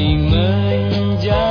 masih menjadi